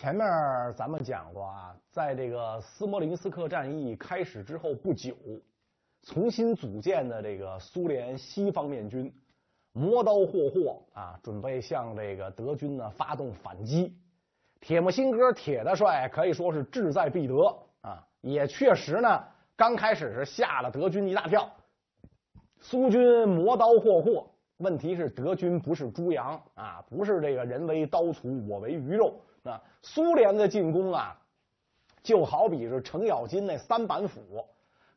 前面咱们讲过啊，在这个斯摩林斯克战役开始之后不久，重新组建的这个苏联西方面军磨刀霍霍啊，准备向这个德军呢发动反击。铁木辛哥铁大帅可以说是志在必得啊，也确实呢，刚开始是吓了德军一大跳。苏军磨刀霍霍，问题是德军不是猪羊啊，不是这个人为刀俎我为鱼肉。啊，苏联的进攻啊，就好比是程咬金那三板斧，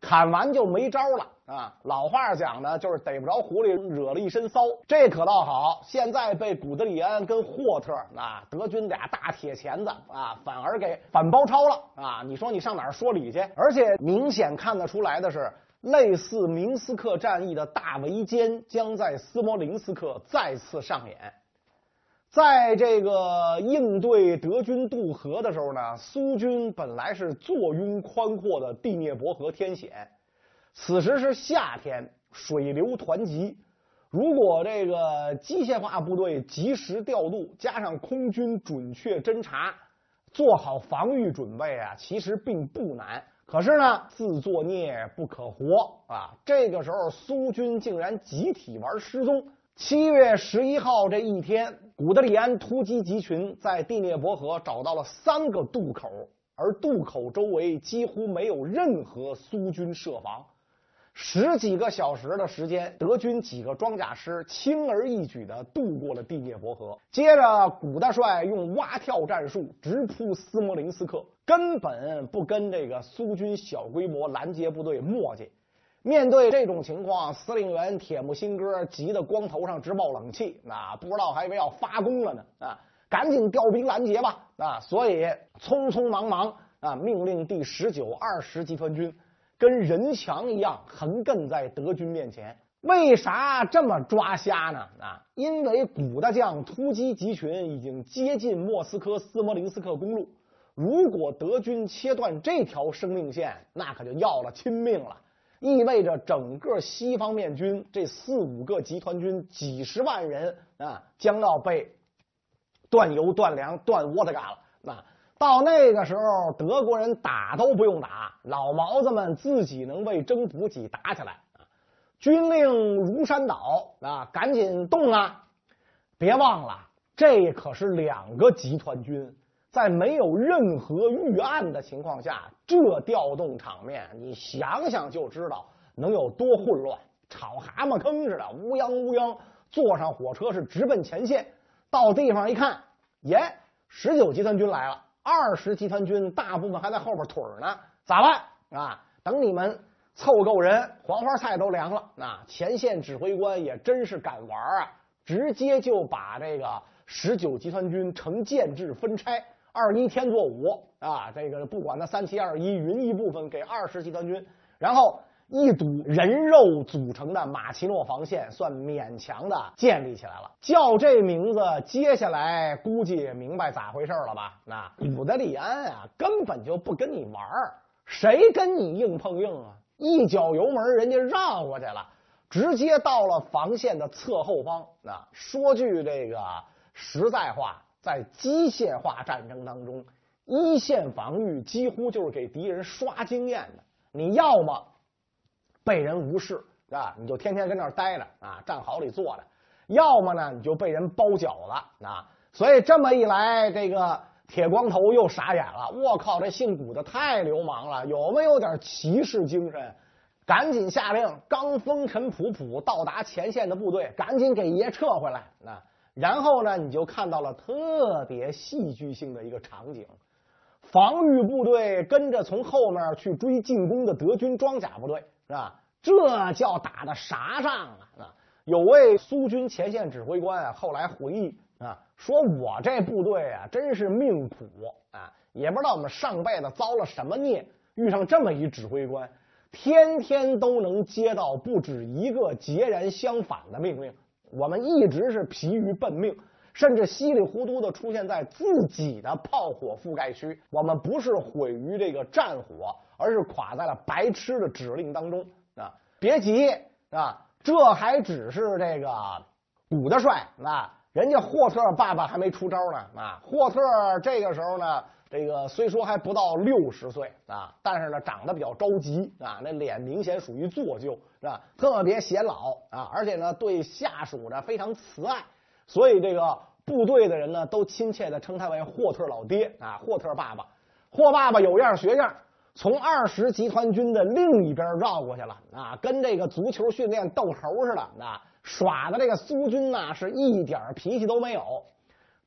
砍完就没招了啊。老话讲呢就是逮不着狐狸，惹了一身骚。这可倒好，现在被古德里安跟霍特啊，德军俩大铁钳子啊，反而给反包抄了啊。你说你上哪儿说理去？而且明显看得出来的是，类似明斯克战役的大围歼将在斯摩林斯克再次上演。在这个应对德军渡河的时候呢，苏军本来是坐拥宽阔的第聂伯河天险，此时是夏天，水流湍急，如果这个机械化部队及时调度，加上空军准确侦察，做好防御准备啊，其实并不难。可是呢，自作孽不可活啊！这个时候，苏军竟然集体玩失踪。七月十一号这一天，古德里安突击集群在第聂伯河找到了三个渡口，而渡口周围几乎没有任何苏军设防。十几个小时的时间，德军几个装甲师轻而易举的渡过了第聂伯河。接着，古大帅用蛙跳战术直扑斯摩林斯克，根本不跟这个苏军小规模拦截部队磨叽。面对这种情况，司令员铁木辛哥急得光头上直冒冷气，啊，不知道还以为要发功了呢，啊，赶紧调兵拦截吧，啊，所以匆匆忙忙啊，命令第十九、二十集团军跟人墙一样横亘在德军面前。为啥这么抓瞎呢？啊，因为古大将突击集群已经接近莫斯科斯摩林斯克公路，如果德军切断这条生命线，那可就要了亲命了。意味着整个西方面军这四五个集团军几十万人啊，将要被断油、断粮、断窝的干了。那到那个时候，德国人打都不用打，老毛子们自己能为征补给打起来。军令如山倒啊，赶紧动啊！别忘了，这可是两个集团军。在没有任何预案的情况下，这调动场面，你想想就知道能有多混乱，吵蛤蟆坑似的，乌泱乌泱。坐上火车是直奔前线，到地方一看，耶，十九集团军来了，二十集团军大部分还在后边腿呢，咋办啊？等你们凑够人，黄花菜都凉了。那前线指挥官也真是敢玩啊，直接就把这个十九集团军成建制分拆。二一天作五啊，这个不管他三七二一，匀一部分给二十集团军，然后一堵人肉组成的马奇诺防线算勉强的建立起来了。叫这名字，接下来估计明白咋回事了吧？那古德里安啊，根本就不跟你玩谁跟你硬碰硬啊？一脚油门，人家绕过去了，直接到了防线的侧后方。那说句这个实在话。在机械化战争当中，一线防御几乎就是给敌人刷经验的。你要么被人无视啊，你就天天跟那儿待着啊，站壕里坐着；要么呢，你就被人包饺子啊。所以这么一来，这个铁光头又傻眼了。我靠，这姓古的太流氓了，有没有点骑士精神？赶紧下令，刚风尘仆仆到达前线的部队，赶紧给爷撤回来啊！然后呢，你就看到了特别戏剧性的一个场景：防御部队跟着从后面去追进攻的德军装甲部队，是吧？这叫打的啥仗啊？有位苏军前线指挥官啊，后来回忆啊，说我这部队啊，真是命苦啊，也不知道我们上辈子遭了什么孽，遇上这么一指挥官，天天都能接到不止一个截然相反的命令。我们一直是疲于奔命，甚至稀里糊涂的出现在自己的炮火覆盖区。我们不是毁于这个战火，而是垮在了白痴的指令当中啊！别急啊，这还只是这个古大帅啊人家霍特爸爸还没出招呢啊！霍特这个时候呢，这个虽说还不到六十岁啊，但是呢长得比较着急啊，那脸明显属于做旧是吧？特别显老啊，而且呢对下属呢非常慈爱，所以这个部队的人呢都亲切的称他为霍特老爹啊，霍特爸爸。霍爸爸有样学样，从二十集团军的另一边绕过去了啊，跟这个足球训练逗猴似的啊。耍的这个苏军呐，是一点脾气都没有。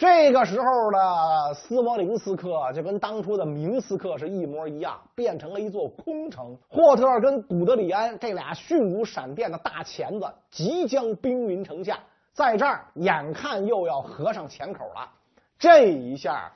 这个时候的斯摩棱斯克就跟当初的明斯克是一模一样，变成了一座空城。霍特跟古德里安这俩迅如闪电的大钳子即将兵临城下，在这儿眼看又要合上钱口了，这一下。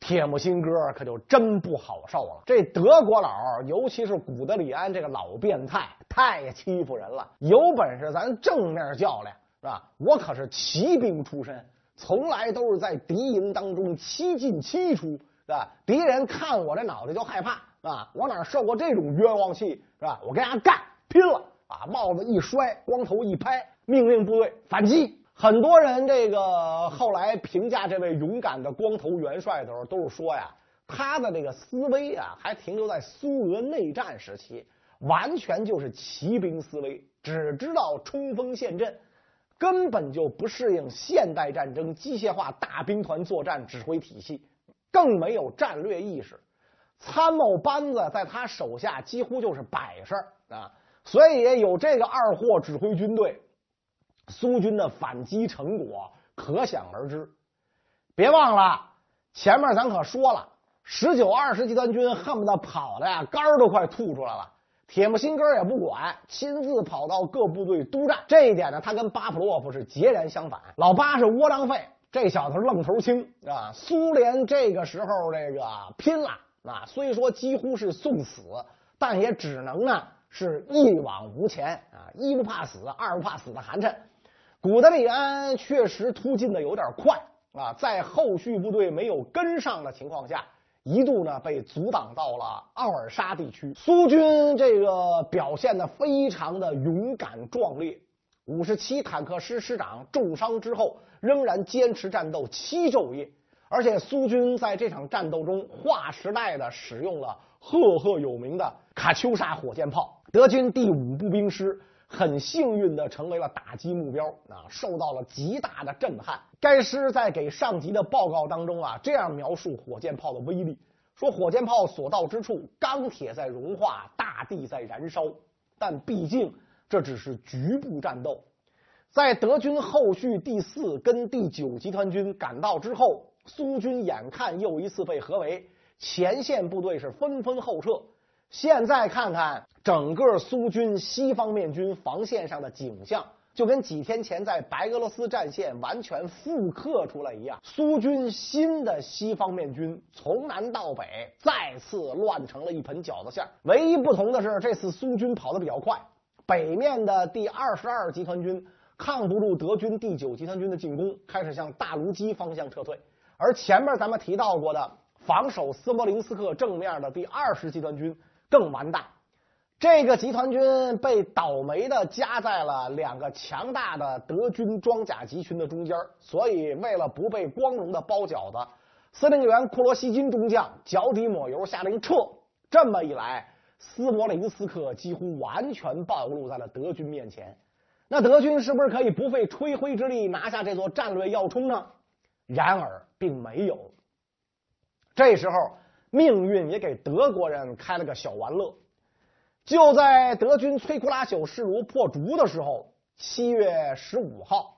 铁木辛哥可就真不好受了。这德国佬，尤其是古德里安这个老变态，太欺负人了。有本事咱正面较量，是吧？我可是骑兵出身，从来都是在敌营当中七进七出，是吧？敌人看我这脑袋就害怕，啊，我哪受过这种冤枉气，是吧？我跟人家干拼了，啊，帽子一摔，光头一拍，命令部队反击。很多人这个后来评价这位勇敢的光头元帅的时候，都是说呀，他的这个思维啊，还停留在苏俄内战时期，完全就是骑兵思维，只知道冲锋陷阵，根本就不适应现代战争机械化大兵团作战指挥体系，更没有战略意识。参谋班子在他手下几乎就是摆设啊，所以有这个二货指挥军队。苏军的反击成果可想而知。别忘了，前面咱可说了，十九、二十集团军恨不得跑的呀，肝都快吐出来了。铁木辛哥也不管，亲自跑到各部队督战。这一点呢，他跟巴甫洛夫是截然相反。老八是窝囊废，这小子愣头青啊！苏联这个时候这个拼了啊，虽说几乎是送死，但也只能呢是一往无前啊！一不怕死，二不怕死的寒碜。古德里安确实突进的有点快啊，在后续部队没有跟上的情况下，一度呢被阻挡到了奥尔沙地区。苏军这个表现的非常的勇敢壮烈，五十七坦克师师长重伤之后仍然坚持战斗七昼夜，而且苏军在这场战斗中划时代的使用了赫赫有名的卡秋莎火箭炮。德军第五步兵师。很幸运的成为了打击目标啊，受到了极大的震撼。该师在给上级的报告当中啊，这样描述火箭炮的威力：说火箭炮所到之处，钢铁在融化，大地在燃烧。但毕竟这只是局部战斗。在德军后续第四跟第九集团军赶到之后，苏军眼看又一次被合围，前线部队是纷纷后撤。现在看看整个苏军西方面军防线上的景象，就跟几天前在白俄罗斯战线完全复刻出来一样。苏军新的西方面军从南到北再次乱成了一盆饺子馅唯一不同的是，这次苏军跑得比较快，北面的第二十二集团军抗不住德军第九集团军的进攻，开始向大卢基方向撤退。而前面咱们提到过的防守斯摩棱斯克正面的第二十集团军。更完蛋，这个集团军被倒霉的夹在了两个强大的德军装甲集群的中间，所以为了不被光荣的包饺子，司令员库罗西金中将脚底抹油下令撤。这么一来，斯摩棱斯克几乎完全暴露在了德军面前。那德军是不是可以不费吹灰之力拿下这座战略要冲呢？然而，并没有。这时候。命运也给德国人开了个小玩乐。就在德军摧枯拉朽、势如破竹的时候，七月十五号，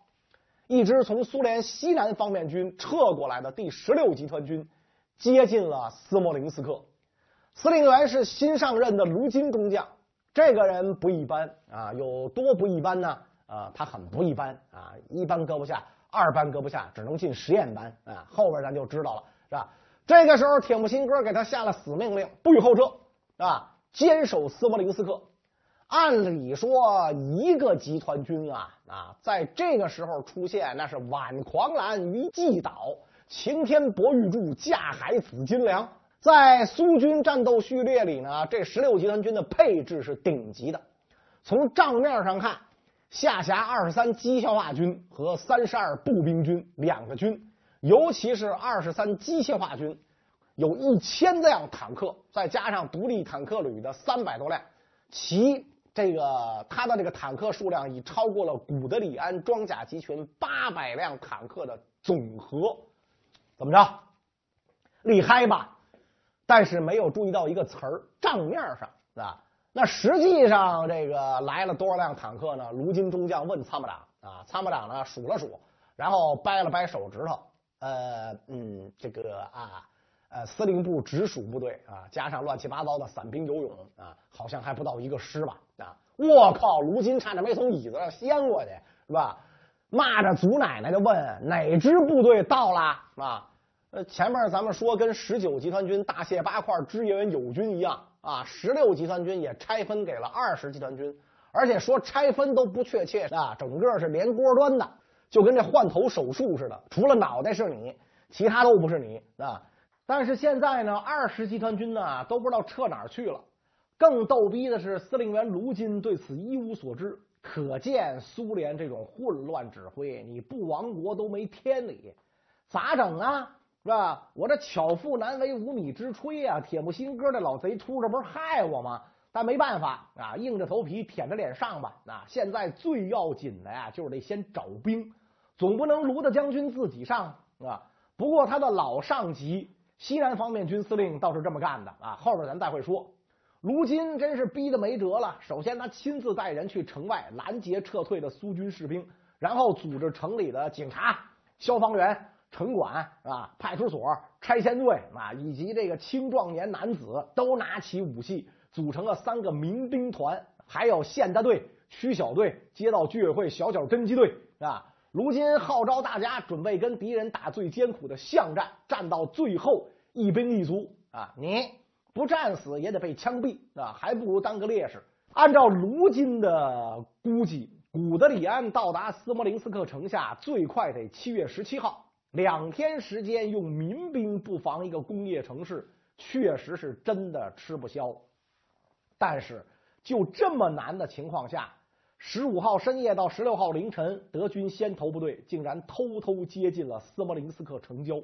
一支从苏联西南方面军撤过来的第十六集团军接近了斯摩棱斯克。司令员是新上任的卢金中将，这个人不一般啊，有多不一般呢？啊，他很不一般啊，一班搁不下，二班搁不下，只能进实验班啊。后边咱就知道了，是吧？这个时候，铁木辛哥给他下了死命令，不许后撤啊，坚守斯摩棱斯克。按理说，一个集团军啊啊，在这个时候出现，那是挽狂澜于既倒，擎天博玉柱，架海紫金梁。在苏军战斗序列里呢，这十六集团军的配置是顶级的。从账面上看，下辖二十三机械化军和三十二步兵军两个军，尤其是二十三机械化军，有一千辆坦克，再加上独立坦克旅的三百多辆，其这个他的这个坦克数量已超过了古德里安装甲集群八百辆坦克的总和，怎么着？厉害吧？但是没有注意到一个词儿，账面上是吧？那实际上，这个来了多少辆坦克呢？卢金中将问参谋长啊，参谋长呢数了数，然后掰了掰手指头，呃，嗯，这个啊，呃，司令部直属部队啊，加上乱七八糟的散兵游勇啊，好像还不到一个师吧？啊，我靠！卢金差点没从椅子上掀过去，是吧？骂着祖奶奶就问哪支部队到了？啊，呃，前面咱们说跟十九集团军大卸八块支援友军一样。啊，十六集团军也拆分给了二十集团军，而且说拆分都不确切啊，整个是连锅端的，就跟这换头手术似的，除了脑袋是你，其他都不是你啊。但是现在呢，二十集团军呢都不知道撤哪儿去了。更逗逼的是，司令员卢金对此一无所知，可见苏联这种混乱指挥，你不亡国都没天理，咋整啊？是吧？我这巧妇难为无米之炊啊！铁木辛哥这老贼秃，这不是害我吗？但没办法啊，硬着头皮舔着脸上吧。啊，现在最要紧的呀，就是得先找兵，总不能卢大将军自己上啊。不过他的老上级西南方面军司令倒是这么干的啊。后边咱再会说。卢金真是逼得没辙了。首先，他亲自带人去城外拦截撤退的苏军士兵，然后组织城里的警察、消防员。城管啊，派出所、拆迁队啊，以及这个青壮年男子都拿起武器，组成了三个民兵团，还有县大队、区小队、街道居委会小小侦缉队啊。如今号召大家准备跟敌人打最艰苦的巷战，战到最后一兵一卒啊！你不战死也得被枪毙啊，还不如当个烈士。按照卢金的估计，古德里安到达斯摩林斯克城下最快得七月十七号。两天时间用民兵布防一个工业城市，确实是真的吃不消。但是就这么难的情况下，十五号深夜到十六号凌晨，德军先头部队竟然偷偷接近了斯摩林斯克城郊。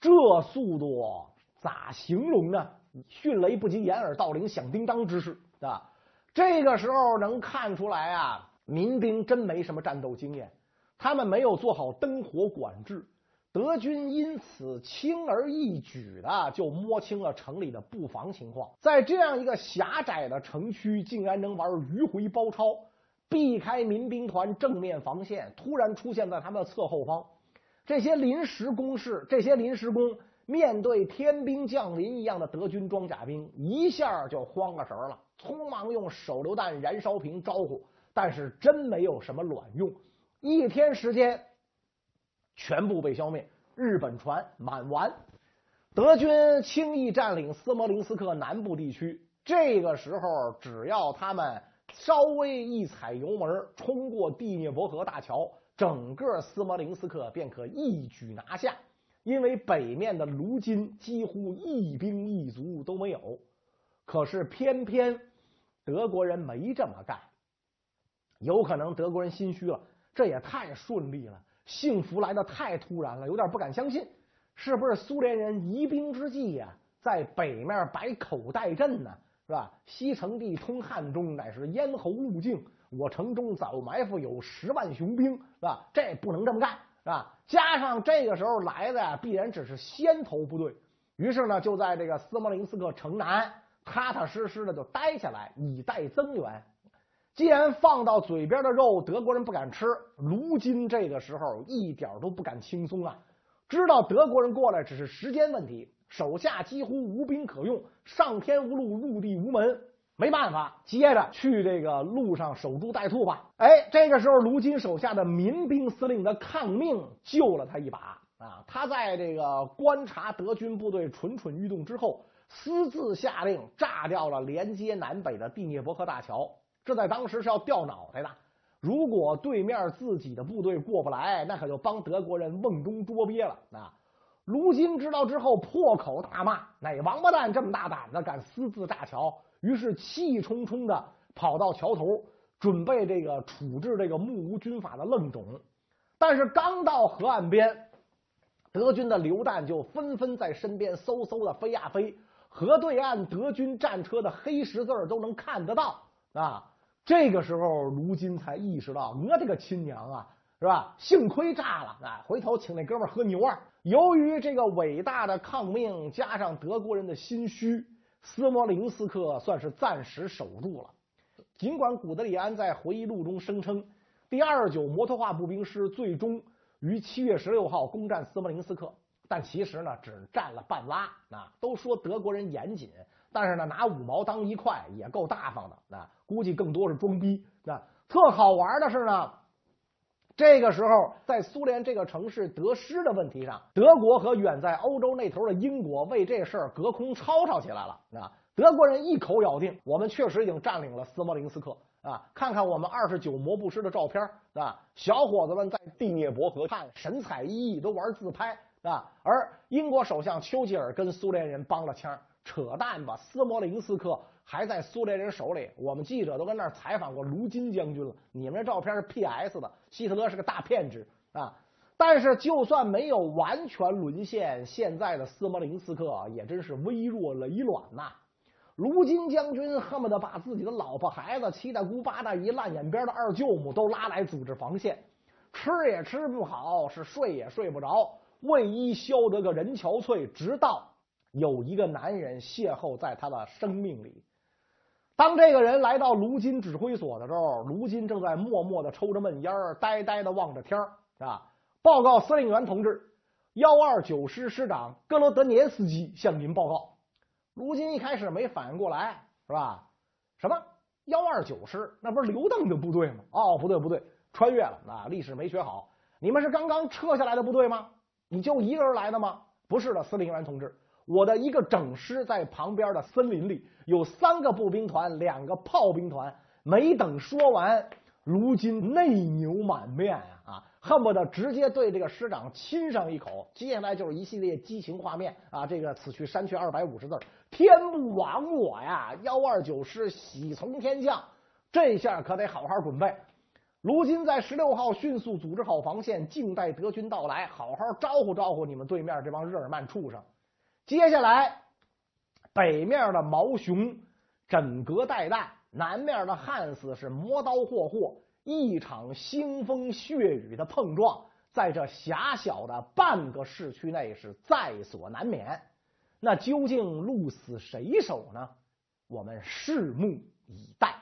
这速度咋形容呢？迅雷不及掩耳盗铃响叮当之势啊！这个时候能看出来啊，民兵真没什么战斗经验，他们没有做好灯火管制。德军因此轻而易举的就摸清了城里的布防情况，在这样一个狭窄的城区，竟然能玩迂回包抄，避开民兵团正面防线，突然出现在他们的侧后方。这些临时工事，这些临时工面对天兵降临一样的德军装甲兵，一下就慌了神了，匆忙用手榴弹、燃烧瓶招呼，但是真没有什么卵用。一天时间。全部被消灭，日本船满完，德军轻易占领斯摩林斯克南部地区。这个时候，只要他们稍微一踩油门，冲过第聂伯河大桥，整个斯摩林斯克便可一举拿下。因为北面的卢金几乎一兵一卒都没有。可是偏偏德国人没这么干，有可能德国人心虚了，这也太顺利了。幸福来的太突然了，有点不敢相信，是不是苏联人疑兵之计呀？在北面摆口袋阵呢，是吧？西城地通汉中，乃是咽喉路径，我城中早埋伏有十万雄兵，是吧？这不能这么干，是吧？加上这个时候来的呀，必然只是先头部队，于是呢，就在这个斯摩林斯克城南踏踏实实的就待下来，以待增援。既然放到嘴边的肉德国人不敢吃，卢金这个时候一点都不敢轻松啊！知道德国人过来只是时间问题，手下几乎无兵可用，上天无路，入地无门，没办法，接着去这个路上守株待兔吧。哎，这个时候卢金手下的民兵司令的抗命救了他一把啊！他在这个观察德军部队蠢蠢欲动之后，私自下令炸掉了连接南北的第聂伯河大桥。这在当时是要掉脑袋的。如果对面自己的部队过不来，那可就帮德国人瓮中捉鳖了啊！卢金知道之后，破口大骂：“哪王八蛋这么大胆子，敢私自炸桥？”于是气冲冲的跑到桥头，准备这个处置这个目无军法的愣种。但是刚到河岸边，德军的榴弹就纷纷在身边嗖嗖的飞呀飞，河对岸德军战车的黑十字都能看得到啊。这个时候，卢金才意识到，我这个亲娘啊，是吧？幸亏炸了啊！回头请那哥们喝牛二。由于这个伟大的抗命，加上德国人的心虚，斯摩棱斯克算是暂时守住了。尽管古德里安在回忆录中声称，第二九摩托化步兵师最终于七月十六号攻占斯摩棱斯克，但其实呢，只占了半拉。啊，都说德国人严谨。但是呢，拿五毛当一块也够大方的，那估计更多是装逼。那特好玩的是呢，这个时候在苏联这个城市得失的问题上，德国和远在欧洲那头的英国为这事儿隔空吵吵起来了。啊，德国人一口咬定，我们确实已经占领了斯摩棱斯克啊！看看我们二十九摩步师的照片啊，小伙子们在第聂伯河畔神采奕奕，都玩自拍啊。而英国首相丘吉尔跟苏联人帮了腔。扯淡吧！斯摩棱斯克还在苏联人手里，我们记者都跟那儿采访过卢金将军了。你们这照片是 P.S. 的，希特勒是个大骗子啊！但是就算没有完全沦陷，现在的斯摩棱斯克也真是微弱雷卵呐。卢金将军恨不得把自己的老婆孩子、七大姑八大姨、烂眼边的二舅母都拉来组织防线，吃也吃不好，是睡也睡不着，为伊消得个人憔悴，直到。有一个男人邂逅在他的生命里。当这个人来到卢金指挥所的时候，卢金正在默默的抽着闷烟呆呆的望着天儿啊。报告司令员同志，幺二九师师长格罗德涅斯基向您报告。卢金一开始没反应过来，是吧？什么幺二九师？那不是刘邓的部队吗？哦，不对不对，穿越了啊！历史没学好。你们是刚刚撤下来的部队吗？你就一个人来的吗？不是的，司令员同志。我的一个整师在旁边的森林里有三个步兵团，两个炮兵团。没等说完，卢金内牛满面啊，恨不得直接对这个师长亲上一口。接下来就是一系列激情画面啊，这个此去删去二百五十字，天不亡我呀！幺二九师喜从天降，这下可得好好准备。卢金在十六号迅速组织好防线，静待德军到来，好好招呼招呼你们对面这帮日耳曼畜生。接下来，北面的毛熊枕戈待旦，南面的汉斯是磨刀霍霍，一场腥风血雨的碰撞，在这狭小的半个市区内是在所难免。那究竟鹿死谁手呢？我们拭目以待。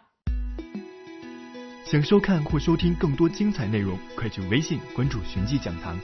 想收看或收听更多精彩内容，快去微信关注“寻迹讲堂”。